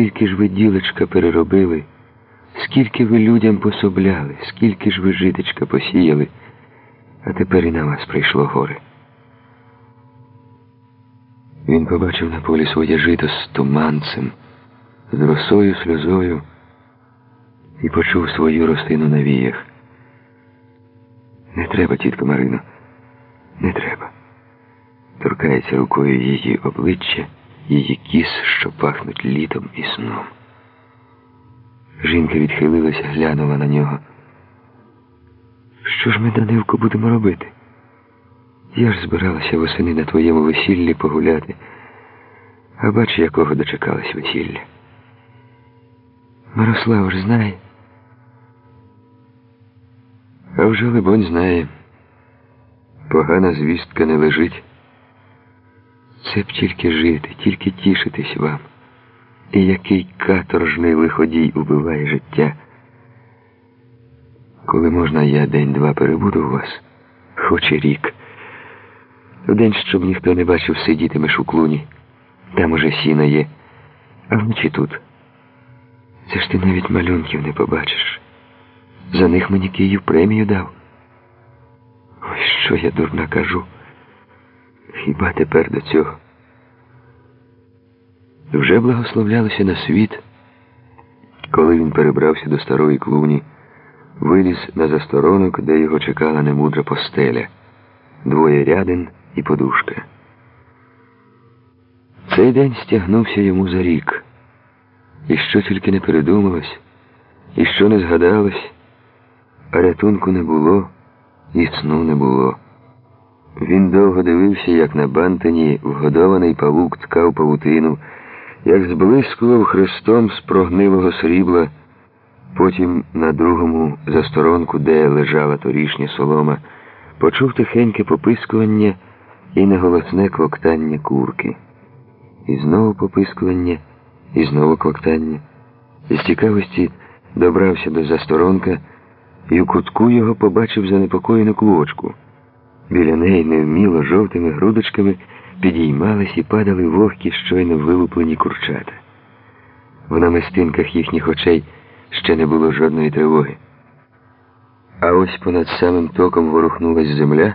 Скільки ж ви, ділечка, переробили, скільки ви людям пособляли, скільки ж ви житечка посіяли, а тепер і на вас прийшло горе. Він побачив на полі своє жито з туманцем, з росою, сльозою і почув свою росину на віях. Не треба, тітко Марино, не треба. Торкається рукою її обличчя, її кіс, що пахнуть літом і сном. Жінка відхилилася, глянула на нього. Що ж ми, Данилко, будемо робити? Я ж збиралася восени на твоєму весіллі погуляти, а бач, якого дочекалась весілля. Мирослав ж знає. А вже, либонь, знає. Погана звістка не лежить. Це б тільки жити, тільки тішитись вам. І який каторжний лиходій убиває життя. Коли можна, я день-два перебуду у вас, хоч і рік. Вдень, щоб ніхто не бачив, сидітимеш у клуні. Там уже сіна є, а вночі тут. Це ж ти навіть малюнків не побачиш. За них мені Київ премію дав. Ой, що я дурна кажу. Хіба тепер до цього? Вже благословлялося на світ, коли він перебрався до старої клуні, виліз на засторонок, де його чекала немудра постеля, двоє рядин і подушка. Цей день стягнувся йому за рік, і що тільки не передумалось, і що не згадалось, а рятунку не було, і сну не було. Він довго дивився, як на бантині вгодований павук ткав павутину, як зблискував хрестом з прогнилого срібла, потім на другому засторонку, де лежала торішня солома, почув тихеньке попискування і неголосне клоктання курки. І знову попискування, і знову клоктання. Із цікавості добрався до засторонка і у кутку його побачив занепокоєну клочку. Біля неї невміло жовтими грудочками підіймались і падали вогкі щойно вилуплені курчата. В намистинках їхніх очей ще не було жодної тривоги. А ось понад самим током ворухнулась земля,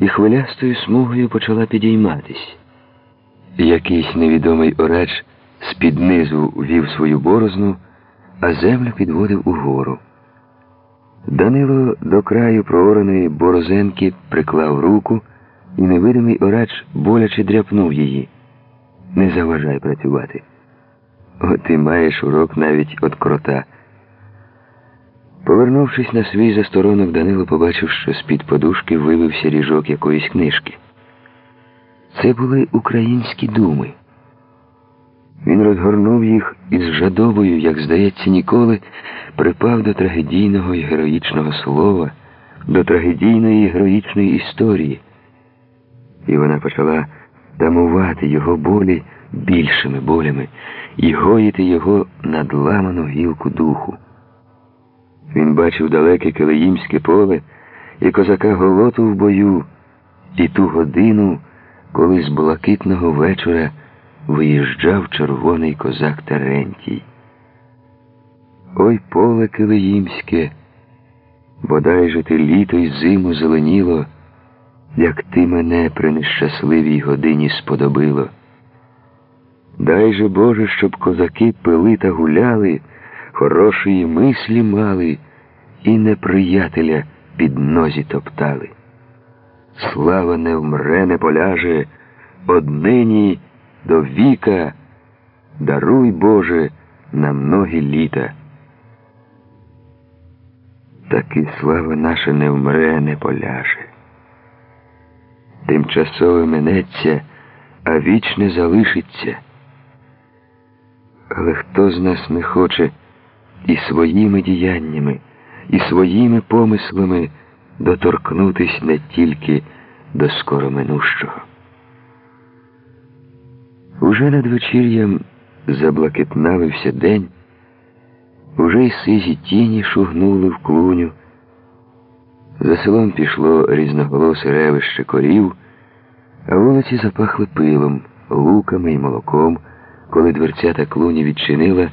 і хвилястою смугою почала підійматись. Якийсь невідомий орач з-під низу вів свою борозну, а землю підводив угору. Данило до краю проореної борозенки приклав руку, і невидимий орач боляче дряпнув її. Не заважай працювати. О, ти маєш урок навіть від крота. Повернувшись на свій засторонок, Данило побачив, що з-під подушки вивився ріжок якоїсь книжки. Це були українські думи. Він розгорнув їх і з жадобою, як здається, ніколи, припав до трагедійного і героїчного слова, до трагедійної і героїчної історії. І вона почала тамувати його болі більшими болями і гоїти його надламану гілку духу. Він бачив далеке Килиїмське поле і козака голоту в бою, і ту годину, коли з блакитного вечора виїжджав червоний козак Терентій. Ой поле Килиїмське, бодай же ти літо й зиму зеленіло, як ти мене при нещасливій годині сподобило. Дай же Боже, щоб козаки пили та гуляли, хорошої мислі мали і неприятеля під нозі топтали. Слава не вмре, не поляже, однині до віка, даруй Боже на многі літа. Таки слава наша не вмре, не поляже. Тимчасове минеться, а вічне залишиться. Але хто з нас не хоче і своїми діяннями, і своїми помислами доторкнутись не тільки до скороминущого? Уже над вечір'ям заблакитнавився день, уже й сизі тіні шугнули в клуню. За селом пішло різноголосе ревище корів, а вулиці запахли пилом, луками і молоком, коли дверцята клуні відчинила